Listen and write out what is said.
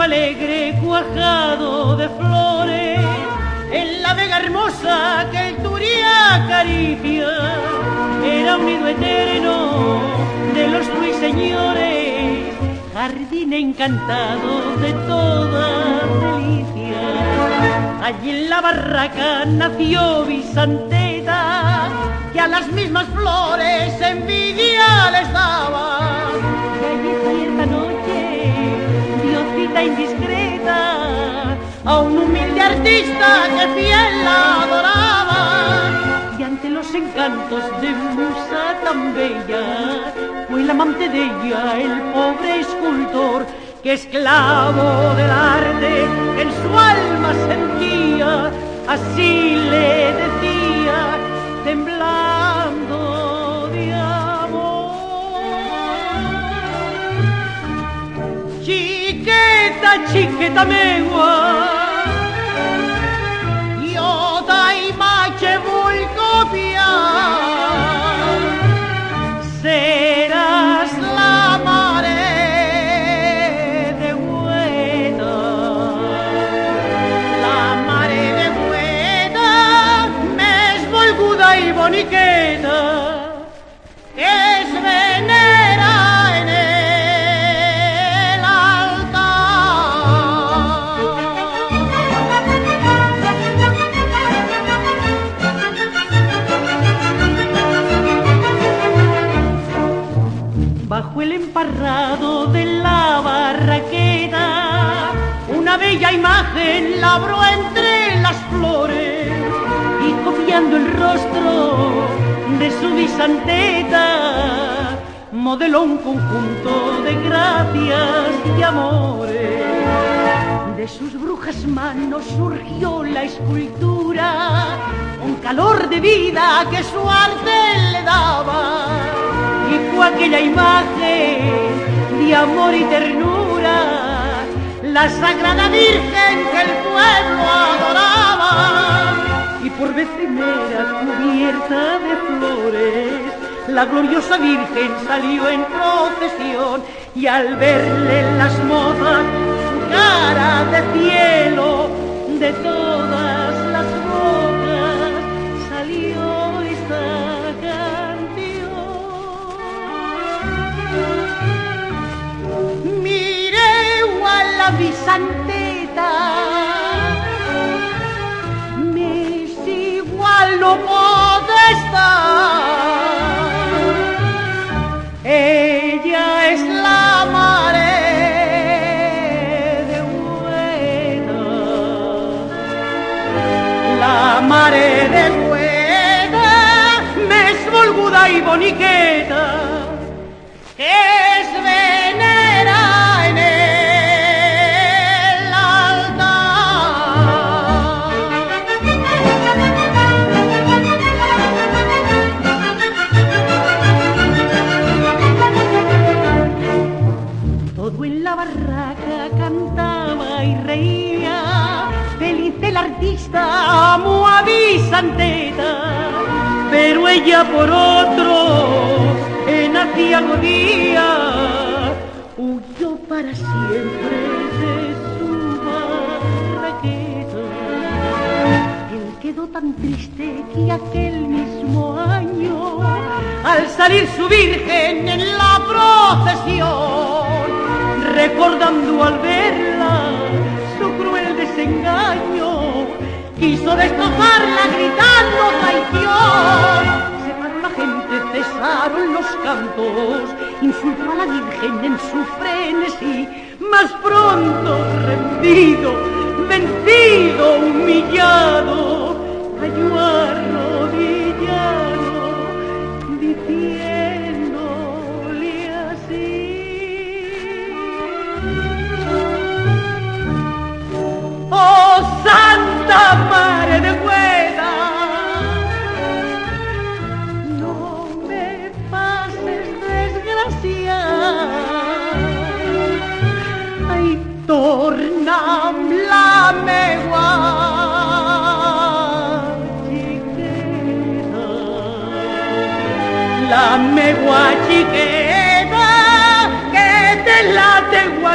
alegre cuajado de flores, en la vega hermosa que el turía acaricia, era un nido eterno de los ruiseñores, jardín encantado de toda delicia. Allí en la barraca nació Bizanteta, que a las mismas flores envidia les daba. Belleza y hermano indiscreta a un humilde artista que fiel la adoraba. Y ante los encantos de musa tan bella, fue el amante de ella, el pobre escultor, que esclavo del arte en su alma sentía, así le Chiqueta, chiqueta megua, yo dai mache vull copiar, seràs la mare de Güeda, la mare de Güeda, més volguda i boniqueta, Bajo el emparrado de la barraqueta, una bella imagen labró entre las flores y copiando el rostro de su bisanteta, modeló un conjunto de gracias y amores. De sus brujas manos surgió la escultura, un calor de vida que su arte le daba. Aquella imagen de amor y ternura, la sagrada Virgen que el pueblo adoraba. Y por vez primera cubierta de flores, la gloriosa Virgen salió en procesión y al verle las mozas su cara de cielo de todas més igual no pot estar. Ella es la mare de Güeda, la mare de Güeda, més volguda i boniqueta, y reía, feliz el artista amo a Vicenteta, pero ella por otro en aciago día huyó para siempre de su barraqueta. Él quedó tan triste que aquel mismo año, al salir su virgen en la procesión, recordando al verla quiso destrozarla gritando traición. Se paró la gente, cesaron los cantos, insultó a la Virgen en su frenesí, más pronto rendido, vencido, humillado, cayó torna'm la meua xiqueta, la meua xiqueta, que té la teua